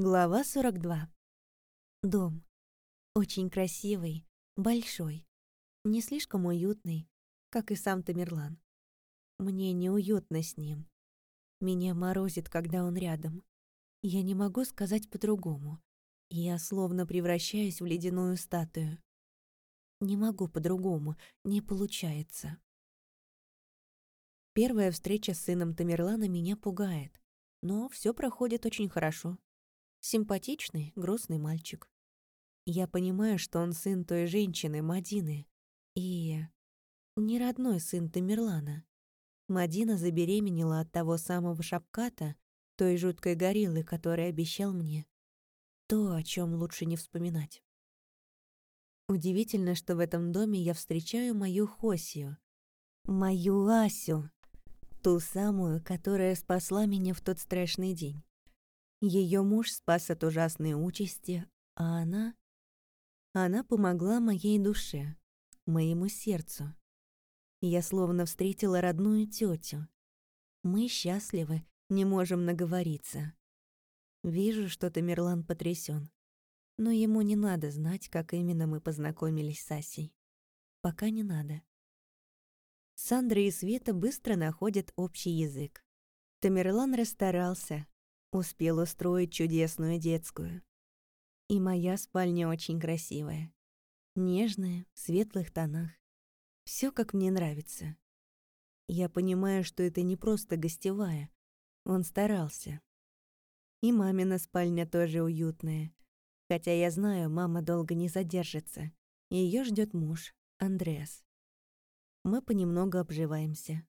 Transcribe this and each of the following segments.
Глава 42. Дом. Очень красивый, большой, не слишком уютный, как и сам Тамерлан. Мне неуютно с ним. Меня морозит, когда он рядом. Я не могу сказать по-другому. Я словно превращаюсь в ледяную статую. Не могу по-другому, не получается. Первая встреча с сыном Тамерлана меня пугает, но все проходит очень хорошо. Симпатичный, грустный мальчик. Я понимаю, что он сын той женщины, Мадины. И... не родной сын Тамерлана. Мадина забеременела от того самого Шапката, той жуткой гориллы, который обещал мне. То, о чем лучше не вспоминать. Удивительно, что в этом доме я встречаю мою Хосию. Мою Асю. Ту самую, которая спасла меня в тот страшный день. Ее муж спас от ужасной участи, а она... Она помогла моей душе, моему сердцу. Я словно встретила родную тетю. Мы счастливы, не можем наговориться. Вижу, что Тамерлан потрясен, но ему не надо знать, как именно мы познакомились с Асей. Пока не надо. Сандра и Света быстро находят общий язык. Тамерлан расстарался, Успел устроить чудесную детскую. И моя спальня очень красивая. Нежная, в светлых тонах. Все как мне нравится. Я понимаю, что это не просто гостевая. Он старался. И мамина спальня тоже уютная. Хотя я знаю, мама долго не задержится. Ее ждет муж, Андреас. Мы понемногу обживаемся.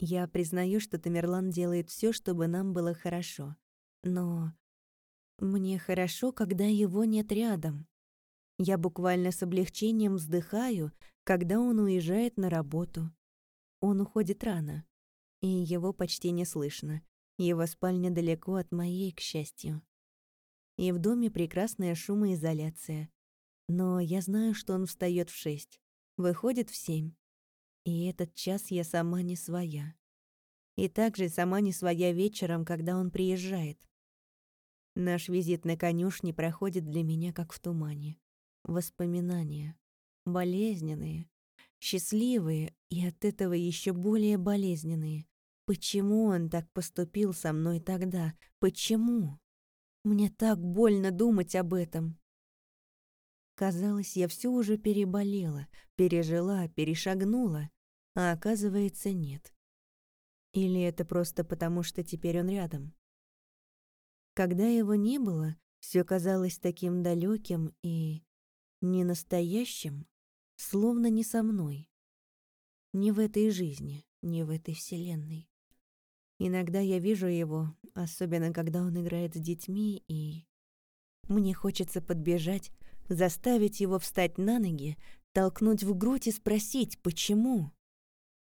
Я признаю, что Тамерлан делает все, чтобы нам было хорошо. Но мне хорошо, когда его нет рядом. Я буквально с облегчением вздыхаю, когда он уезжает на работу. Он уходит рано, и его почти не слышно. Его спальня далеко от моей, к счастью. И в доме прекрасная шумоизоляция. Но я знаю, что он встает в шесть, выходит в семь, и этот час я сама не своя. И также сама не своя вечером, когда он приезжает. Наш визит на конюшне проходит для меня как в тумане. Воспоминания. Болезненные. Счастливые и от этого еще более болезненные. Почему он так поступил со мной тогда? Почему? Мне так больно думать об этом. Казалось, я все уже переболела, пережила, перешагнула, а оказывается, нет. Или это просто потому, что теперь он рядом? Когда его не было, все казалось таким далеким и ненастоящим, словно не со мной. Не в этой жизни, не в этой вселенной. Иногда я вижу его, особенно когда он играет с детьми, и... Мне хочется подбежать, заставить его встать на ноги, толкнуть в грудь и спросить, почему?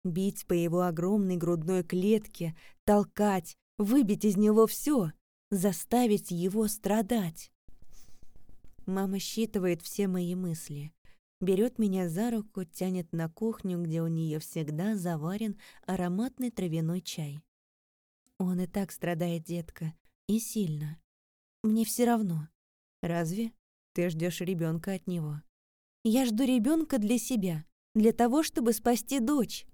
Бить по его огромной грудной клетке, толкать, выбить из него все, заставить его страдать. Мама считывает все мои мысли. Берет меня за руку, тянет на кухню, где у нее всегда заварен ароматный травяной чай. Он и так страдает, детка, и сильно. Мне все равно. Разве ты ждешь ребенка от него? Я жду ребенка для себя, для того, чтобы спасти дочь.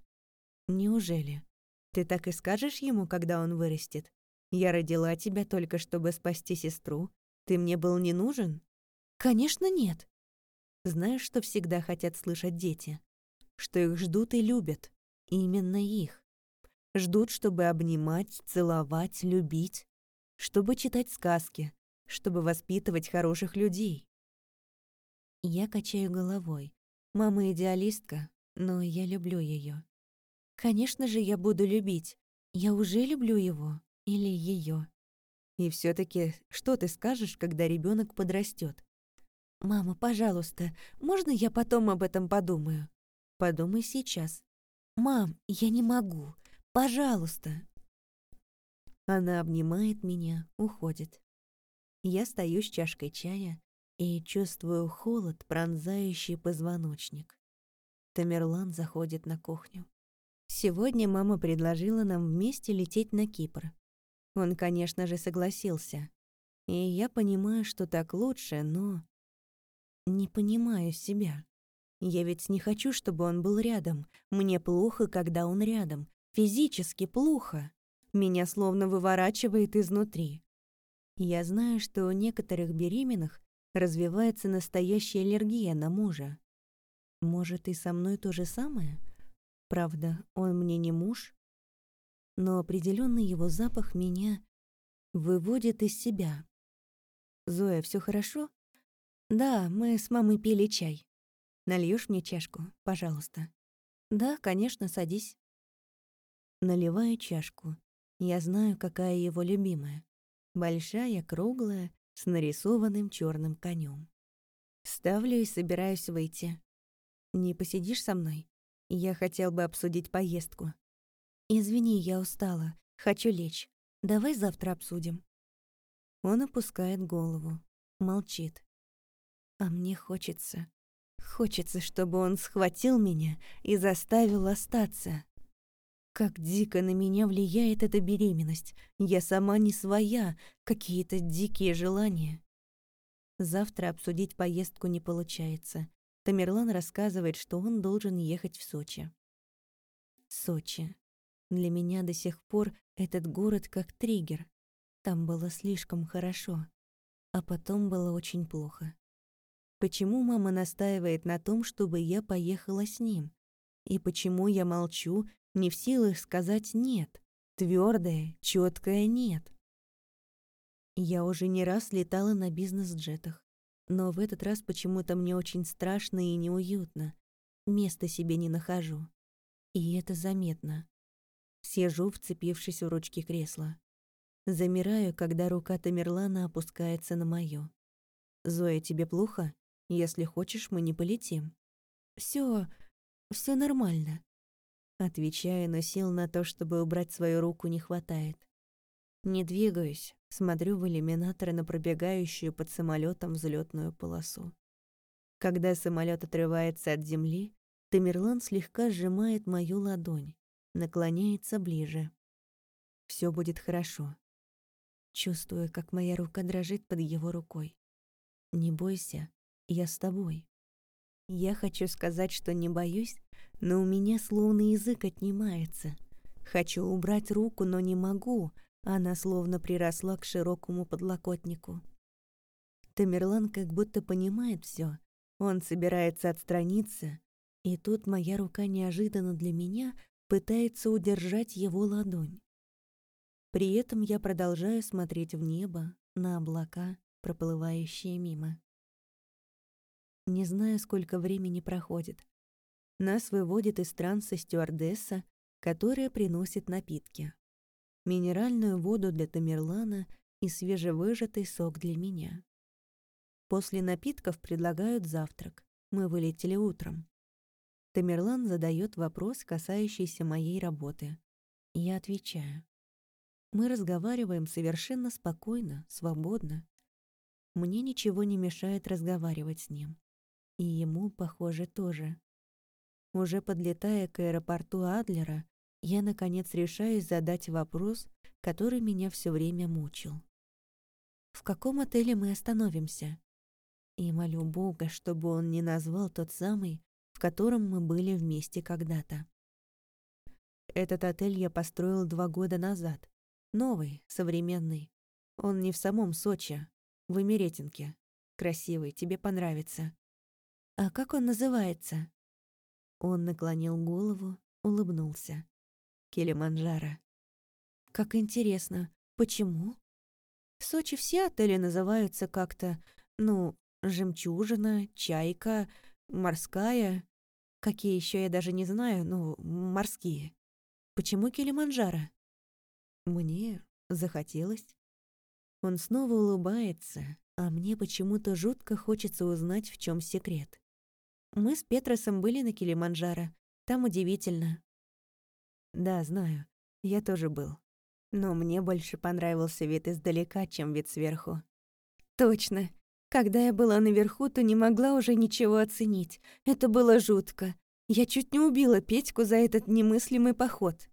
Неужели? Ты так и скажешь ему, когда он вырастет? Я родила тебя только, чтобы спасти сестру. Ты мне был не нужен? Конечно, нет. Знаешь, что всегда хотят слышать дети? Что их ждут и любят. Именно их. Ждут, чтобы обнимать, целовать, любить. Чтобы читать сказки. Чтобы воспитывать хороших людей. Я качаю головой. Мама идеалистка, но я люблю ее. Конечно же, я буду любить. Я уже люблю его или ее. И все таки что ты скажешь, когда ребенок подрастет? Мама, пожалуйста, можно я потом об этом подумаю? Подумай сейчас. Мам, я не могу. Пожалуйста. Она обнимает меня, уходит. Я стою с чашкой чая и чувствую холод, пронзающий позвоночник. Тамерлан заходит на кухню. Сегодня мама предложила нам вместе лететь на Кипр. Он, конечно же, согласился. И я понимаю, что так лучше, но... Не понимаю себя. Я ведь не хочу, чтобы он был рядом. Мне плохо, когда он рядом. Физически плохо. Меня словно выворачивает изнутри. Я знаю, что у некоторых беременных развивается настоящая аллергия на мужа. Может, и со мной то же самое? Правда, он мне не муж, но определенный его запах меня выводит из себя. «Зоя, все хорошо?» «Да, мы с мамой пили чай. Нальешь мне чашку, пожалуйста?» «Да, конечно, садись». Наливаю чашку. Я знаю, какая его любимая. Большая, круглая, с нарисованным черным конем. Ставлю и собираюсь выйти. «Не посидишь со мной? Я хотел бы обсудить поездку». «Извини, я устала. Хочу лечь. Давай завтра обсудим». Он опускает голову, молчит. А мне хочется... Хочется, чтобы он схватил меня и заставил остаться. Как дико на меня влияет эта беременность. Я сама не своя, какие-то дикие желания. Завтра обсудить поездку не получается. Тамерлан рассказывает, что он должен ехать в Сочи. Сочи. Для меня до сих пор этот город как триггер. Там было слишком хорошо, а потом было очень плохо. Почему мама настаивает на том, чтобы я поехала с ним? И почему я молчу, не в силах сказать «нет», твердое, четкое «нет»? Я уже не раз летала на бизнес-джетах, но в этот раз почему-то мне очень страшно и неуютно. Места себе не нахожу. И это заметно. Сижу, вцепившись в ручки кресла. Замираю, когда рука Тамерлана опускается на мою. «Зоя, тебе плохо? Если хочешь, мы не полетим». Все, все нормально». Отвечаю, но сил на то, чтобы убрать свою руку, не хватает. Не двигаюсь, смотрю в иллюминаторы на пробегающую под самолетом взлетную полосу. Когда самолет отрывается от земли, Тамерлан слегка сжимает мою ладонь, наклоняется ближе. Все будет хорошо. Чувствую, как моя рука дрожит под его рукой. Не бойся, я с тобой. Я хочу сказать, что не боюсь, но у меня словно язык отнимается. Хочу убрать руку, но не могу, она словно приросла к широкому подлокотнику. Тамерлан как будто понимает все. Он собирается отстраниться, и тут моя рука неожиданно для меня пытается удержать его ладонь. При этом я продолжаю смотреть в небо, на облака, проплывающие мимо. Не знаю, сколько времени проходит. Нас выводит из транса стюардесса, которая приносит напитки. Минеральную воду для Тамерлана и свежевыжатый сок для меня. После напитков предлагают завтрак. Мы вылетели утром. Тамерлан задает вопрос, касающийся моей работы. Я отвечаю. Мы разговариваем совершенно спокойно, свободно. Мне ничего не мешает разговаривать с ним. И ему, похоже, тоже. Уже подлетая к аэропорту Адлера, я, наконец, решаюсь задать вопрос, который меня все время мучил. «В каком отеле мы остановимся?» И молю Бога, чтобы он не назвал тот самый, в котором мы были вместе когда-то. Этот отель я построил два года назад. Новый, современный. Он не в самом Сочи, в Эмеретинке. Красивый, тебе понравится. А как он называется? Он наклонил голову, улыбнулся. Килиманджаро. Как интересно, почему? В Сочи все отели называются как-то, ну, жемчужина, чайка, морская. Какие еще я даже не знаю, ну, морские. Почему Килиманджаро? Мне захотелось. Он снова улыбается, а мне почему-то жутко хочется узнать, в чем секрет. Мы с Петросом были на Килиманджаро. Там удивительно. Да, знаю. Я тоже был. Но мне больше понравился вид издалека, чем вид сверху. Точно. Когда я была наверху, то не могла уже ничего оценить. Это было жутко. Я чуть не убила Петьку за этот немыслимый поход.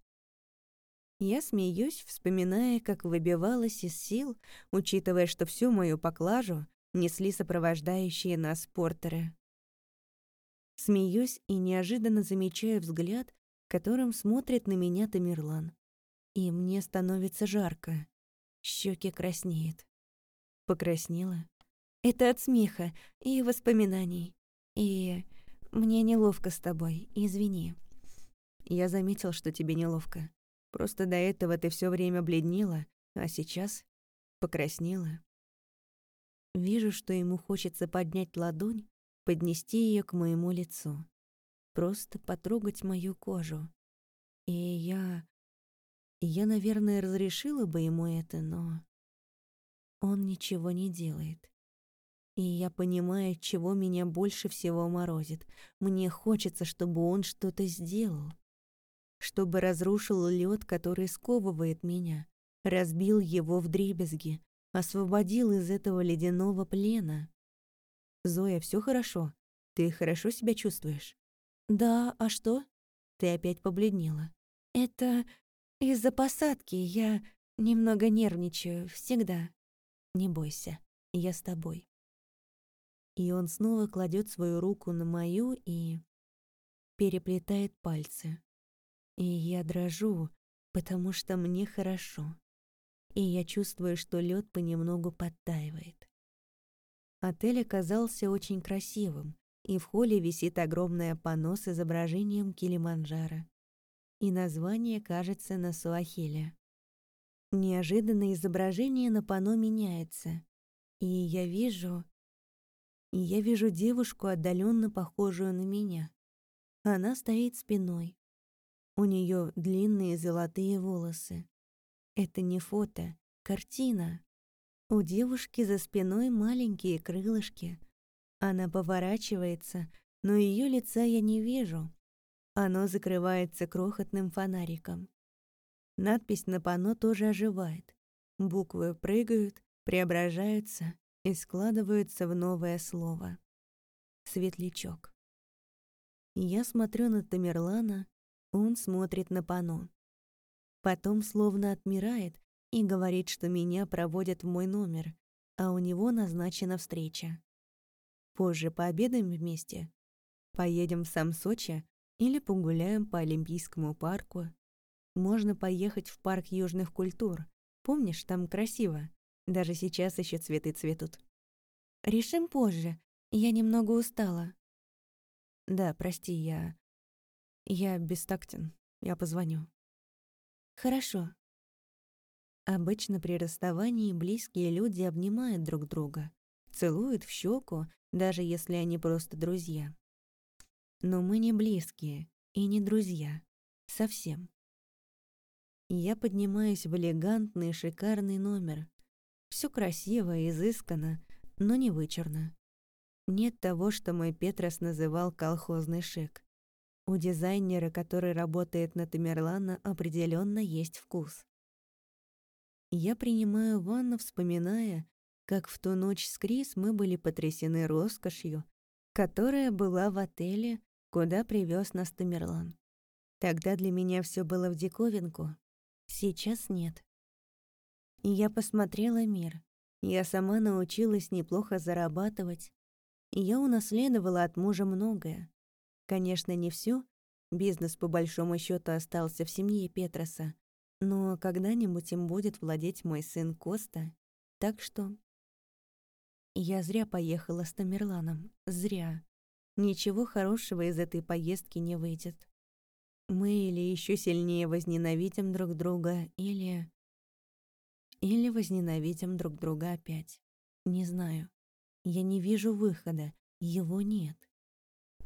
Я смеюсь, вспоминая, как выбивалась из сил, учитывая, что всю мою поклажу несли сопровождающие нас портеры. Смеюсь и неожиданно замечаю взгляд, которым смотрит на меня Тамерлан. И мне становится жарко. Щеки краснеют. Покраснела. Это от смеха и воспоминаний. И мне неловко с тобой, извини. Я заметил, что тебе неловко. Просто до этого ты все время бледнела, а сейчас покраснела. Вижу, что ему хочется поднять ладонь, поднести ее к моему лицу. Просто потрогать мою кожу. И я... Я, наверное, разрешила бы ему это, но... Он ничего не делает. И я понимаю, чего меня больше всего морозит. Мне хочется, чтобы он что-то сделал чтобы разрушил лед, который сковывает меня, разбил его в дребезги, освободил из этого ледяного плена. «Зоя, все хорошо? Ты хорошо себя чувствуешь?» «Да, а что?» Ты опять побледнела. «Это из-за посадки. Я немного нервничаю, всегда. Не бойся, я с тобой». И он снова кладет свою руку на мою и переплетает пальцы. И я дрожу, потому что мне хорошо. И я чувствую, что лед понемногу подтаивает. Отель оказался очень красивым, и в холле висит огромное панно с изображением Килиманджаро. И название, кажется, на суахиле. Неожиданно изображение на панно меняется, и я вижу... Я вижу девушку, отдаленно похожую на меня. Она стоит спиной, у нее длинные золотые волосы. Это не фото, картина. У девушки за спиной маленькие крылышки. Она поворачивается, но ее лица я не вижу. Оно закрывается крохотным фонариком. Надпись на панно тоже оживает. Буквы прыгают, преображаются и складываются в новое слово. Светлячок. Я смотрю на Тамерлана, он смотрит на пано. Потом словно отмирает и говорит, что меня проводят в мой номер, а у него назначена встреча. Позже пообедаем вместе. Поедем в сам Сочи или погуляем по Олимпийскому парку. Можно поехать в парк южных культур. Помнишь, там красиво. Даже сейчас еще цветы цветут. Решим позже. Я немного устала. Да, прости, я я бестактен. Я позвоню. Хорошо. Обычно при расставании близкие люди обнимают друг друга, целуют в щеку, даже если они просто друзья. Но мы не близкие и не друзья. Совсем. Я поднимаюсь в элегантный шикарный номер. Все красиво и изысканно, но не вычурно. Нет того, что мой Петрос называл колхозный шик. У дизайнера, который работает на Тамерлана, определенно есть вкус. Я принимаю ванну, вспоминая, как в ту ночь с Крис мы были потрясены роскошью, которая была в отеле, куда привез нас Тамерлан. Тогда для меня все было в диковинку. Сейчас нет. Я посмотрела мир. Я сама научилась неплохо зарабатывать. Я унаследовала от мужа многое. Конечно, не всё. Бизнес, по большому счету, остался в семье Петроса. Но когда-нибудь им будет владеть мой сын Коста. Так что... Я зря поехала с Тамерланом. Зря. Ничего хорошего из этой поездки не выйдет. Мы или еще сильнее возненавидим друг друга, или... Или возненавидим друг друга опять. Не знаю. Я не вижу выхода. Его нет.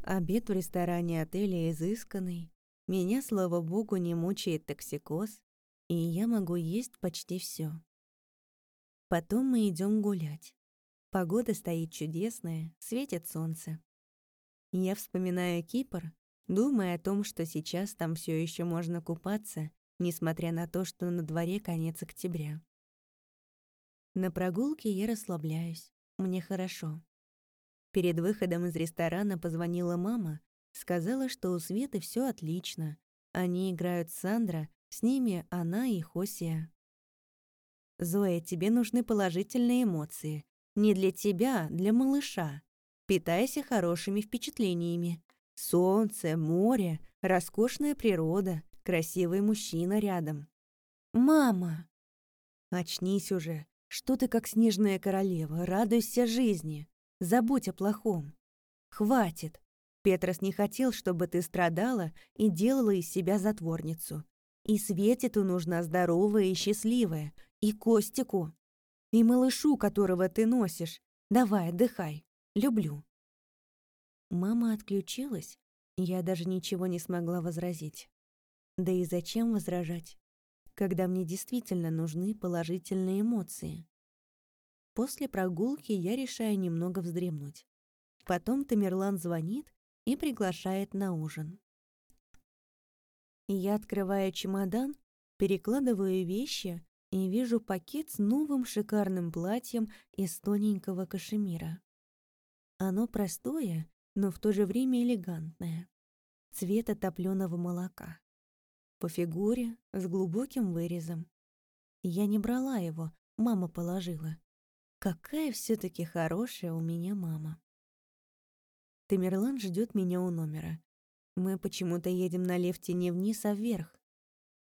Обед в ресторане отеля изысканный. Меня, слава богу, не мучает токсикоз, и я могу есть почти все. Потом мы идем гулять. Погода стоит чудесная, светит солнце. Я вспоминаю Кипр, думая о том, что сейчас там все еще можно купаться, несмотря на то, что на дворе конец октября. На прогулке я расслабляюсь, мне хорошо. Перед выходом из ресторана позвонила мама, сказала, что у Светы все отлично. Они играют Сандра, С ними она и Хосия. «Зоя, тебе нужны положительные эмоции. Не для тебя, для малыша. Питайся хорошими впечатлениями. Солнце, море, роскошная природа, красивый мужчина рядом. «Мама!» «Очнись уже. Что ты как снежная королева? Радуйся жизни. Забудь о плохом. Хватит. Петрос не хотел, чтобы ты страдала и делала из себя затворницу. И Светиту нужна здоровая и счастливая, и Костику, и малышу, которого ты носишь. Давай, отдыхай. Люблю». Мама отключилась, я даже ничего не смогла возразить. Да и зачем возражать, когда мне действительно нужны положительные эмоции? После прогулки я решаю немного вздремнуть. Потом Тамерлан звонит и приглашает на ужин. Я открываю чемодан, перекладываю вещи и вижу пакет с новым шикарным платьем из тоненького кашемира. Оно простое, но в то же время элегантное. Цвета топлёного молока. По фигуре, с глубоким вырезом. Я не брала его, мама положила. Какая все таки хорошая у меня мама. Тамерлан ждет меня у номера. Мы почему-то едем на лифте не вниз, а вверх.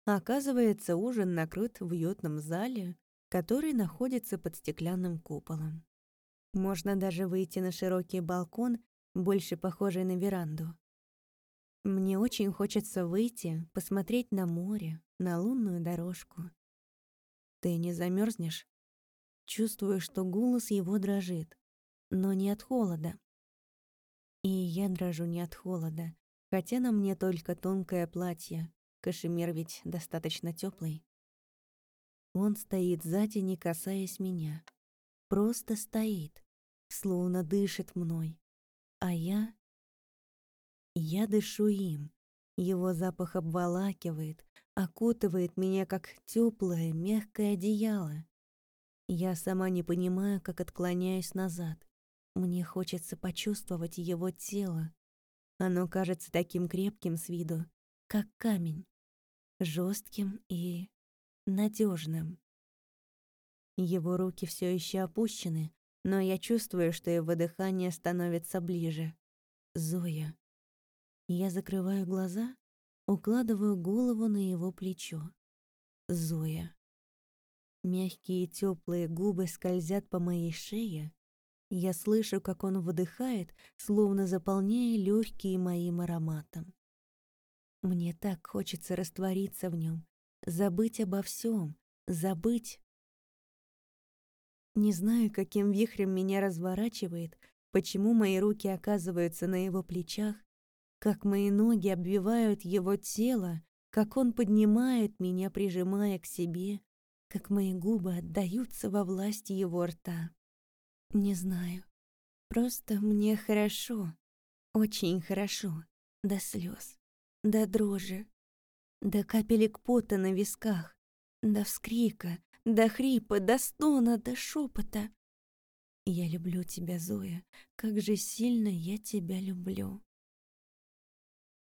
Оказывается, ужин накрыт в уютном зале, который находится под стеклянным куполом. Можно даже выйти на широкий балкон, больше похожий на веранду. Мне очень хочется выйти, посмотреть на море, на лунную дорожку. Ты не замерзнешь? Чувствую, что голос его дрожит, но не от холода. И я дрожу не от холода, хотя на мне только тонкое платье, кашемир ведь достаточно теплый. Он стоит сзади, не касаясь меня. Просто стоит словно дышит мной. А я... Я дышу им. Его запах обволакивает, окутывает меня, как теплое, мягкое одеяло. Я сама не понимаю, как отклоняюсь назад. Мне хочется почувствовать его тело. Оно кажется таким крепким с виду, как камень, жестким и надежным. Его руки все еще опущены, но я чувствую, что его дыхание становится ближе. Зоя. Я закрываю глаза, укладываю голову на его плечо. Зоя. Мягкие теплые губы скользят по моей шее. Я слышу, как он выдыхает, словно заполняя легкие моим ароматом. Мне так хочется раствориться в нем, забыть обо всем, забыть не знаю, каким вихрем меня разворачивает, почему мои руки оказываются на его плечах, как мои ноги обвивают его тело, как он поднимает меня, прижимая к себе, как мои губы отдаются во власти его рта. Не знаю. Просто мне хорошо, очень хорошо, до слез, до дрожи, до капелек пота на висках, до вскрика, до хрипа, до стона, до шепота. Я люблю тебя, Зоя, как же сильно я тебя люблю.